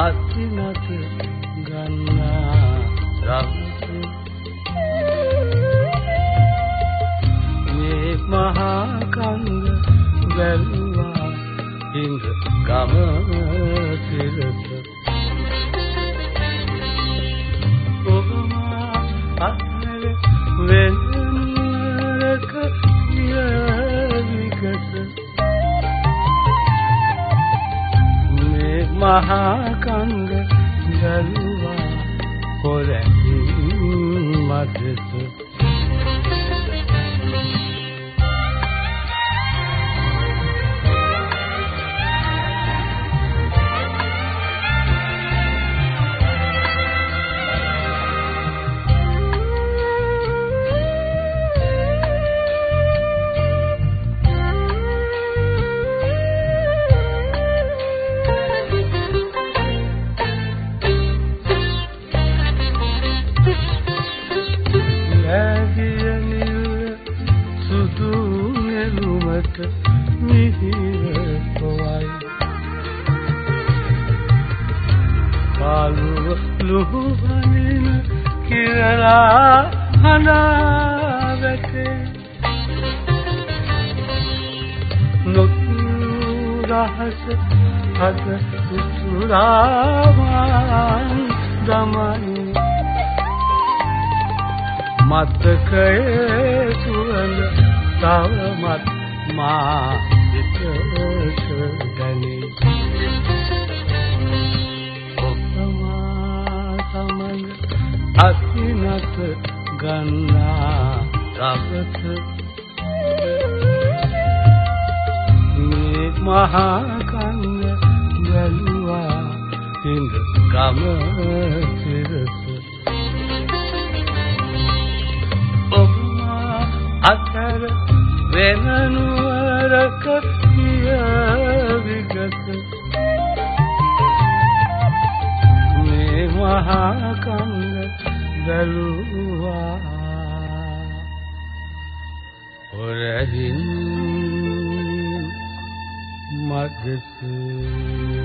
අත්නත ගන්නා රස මේ මහා කංග වැළුවා ඉඳ ගම සිරත ඔබමා අත්නල වෙන්නක යවිකස මේ මහා කංග වැල්වා පොරැහින් මදස ලුහුවනින කිරලා හනා වැටේ නොතුරහස හද උතුරාවන් දමයි මතකයේ සුවඳ තවමත් මා සිතට දැනේ අසිනත ගන්නා රබත මේ මහා කන්න බැලුවා හිඳ ගම වෙන නුවරක පිය විගත මේ මහා කන්න බැලුවා. ඔරහින් මදසේ